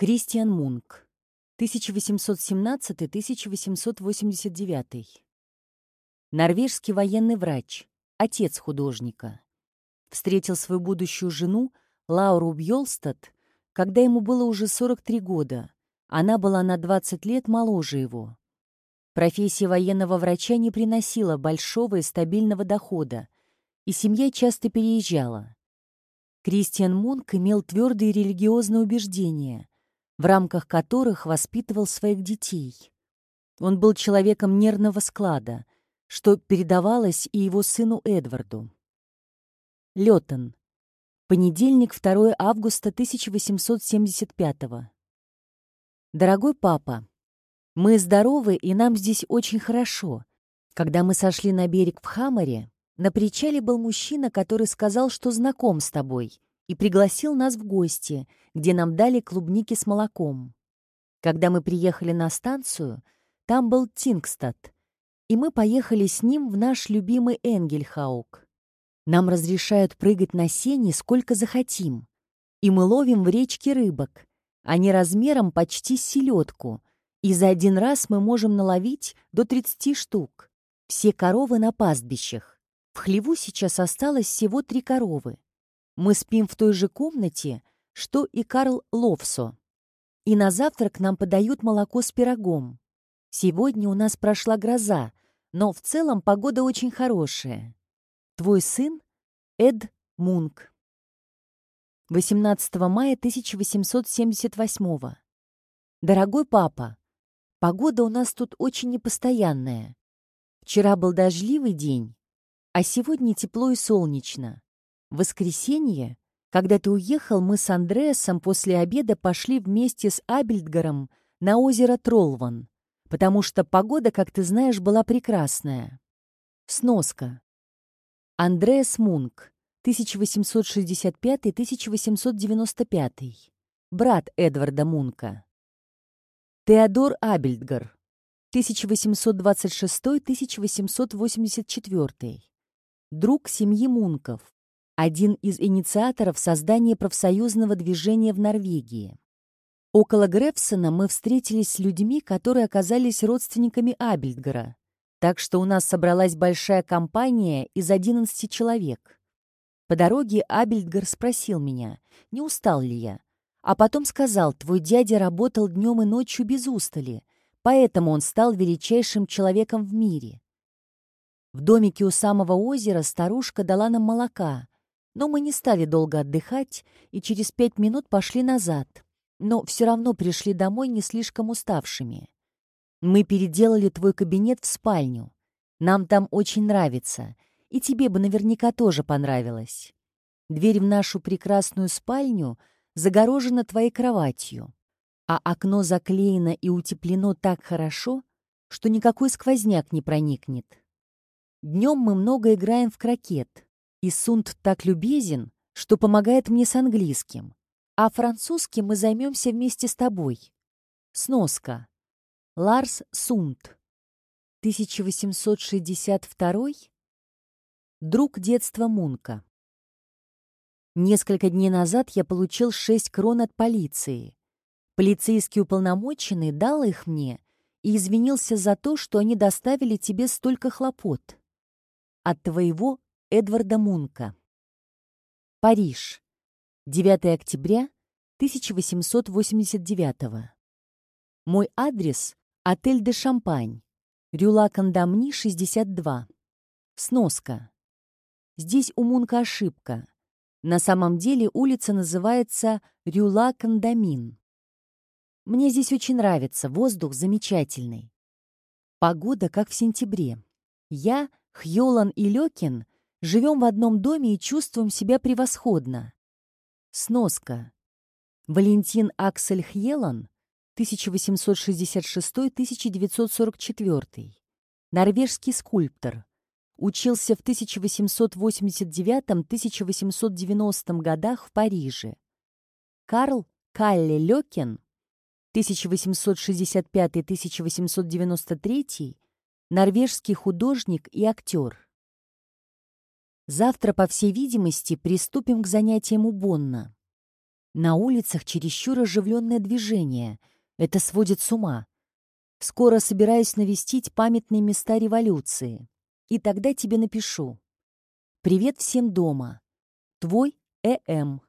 Кристиан Мунк, 1817-1889. Норвежский военный врач, отец художника. Встретил свою будущую жену Лауру Бьолстад, когда ему было уже 43 года. Она была на 20 лет моложе его. Профессия военного врача не приносила большого и стабильного дохода, и семья часто переезжала. Кристиан Мунк имел твердые религиозные убеждения, в рамках которых воспитывал своих детей. Он был человеком нервного склада, что передавалось и его сыну Эдварду. Лётон. Понедельник, 2 августа 1875 Дорогой папа, мы здоровы, и нам здесь очень хорошо. Когда мы сошли на берег в Хамаре, на причале был мужчина, который сказал, что знаком с тобой, и пригласил нас в гости, где нам дали клубники с молоком. Когда мы приехали на станцию, там был Тингстад, и мы поехали с ним в наш любимый Энгельхаук. Нам разрешают прыгать на сене сколько захотим, и мы ловим в речке рыбок. Они размером почти селедку, и за один раз мы можем наловить до 30 штук. Все коровы на пастбищах. В хлеву сейчас осталось всего три коровы. Мы спим в той же комнате, что и Карл Ловсо. И на завтрак нам подают молоко с пирогом. Сегодня у нас прошла гроза, но в целом погода очень хорошая. Твой сын Эд Мунк. 18 мая 1878. Дорогой папа, погода у нас тут очень непостоянная. Вчера был дождливый день, а сегодня тепло и солнечно. В воскресенье, когда ты уехал, мы с Андреасом после обеда пошли вместе с Абельдгаром на озеро Тролван, потому что погода, как ты знаешь, была прекрасная. Сноска. Андреас Мунк, 1865-1895. Брат Эдварда Мунка. Теодор Абельдгар, 1826-1884. Друг семьи Мунков один из инициаторов создания профсоюзного движения в Норвегии. Около Грефсона мы встретились с людьми, которые оказались родственниками Абельдгара, так что у нас собралась большая компания из 11 человек. По дороге Абельдгар спросил меня, не устал ли я, а потом сказал, твой дядя работал днем и ночью без устали, поэтому он стал величайшим человеком в мире. В домике у самого озера старушка дала нам молока, но мы не стали долго отдыхать и через пять минут пошли назад, но все равно пришли домой не слишком уставшими. Мы переделали твой кабинет в спальню. Нам там очень нравится, и тебе бы наверняка тоже понравилось. Дверь в нашу прекрасную спальню загорожена твоей кроватью, а окно заклеено и утеплено так хорошо, что никакой сквозняк не проникнет. Днем мы много играем в крокет — и Сунд так любезен, что помогает мне с английским. А французским мы займемся вместе с тобой. Сноска. Ларс Сунд. 1862. Друг детства Мунка. Несколько дней назад я получил шесть крон от полиции. Полицейский уполномоченный дал их мне и извинился за то, что они доставили тебе столько хлопот. От твоего Эдварда Мунка. Париж. 9 октября 1889. Мой адрес — отель де Шампань, Рюла Кандамни, 62. Сноска. Здесь у Мунка ошибка. На самом деле улица называется Рюла Кандамин. Мне здесь очень нравится, воздух замечательный. Погода как в сентябре. Я, Хьолан и Лёкин — Живем в одном доме и чувствуем себя превосходно. Сноска. Валентин Аксель Хьелан, 1866-1944. Норвежский скульптор. Учился в 1889-1890 годах в Париже. Карл Калле Лёкин, 1865-1893, норвежский художник и актер. Завтра, по всей видимости, приступим к занятиям у Бонна. На улицах чересчур оживленное движение. Это сводит с ума. Скоро собираюсь навестить памятные места революции. И тогда тебе напишу. Привет всем дома. Твой Э.М.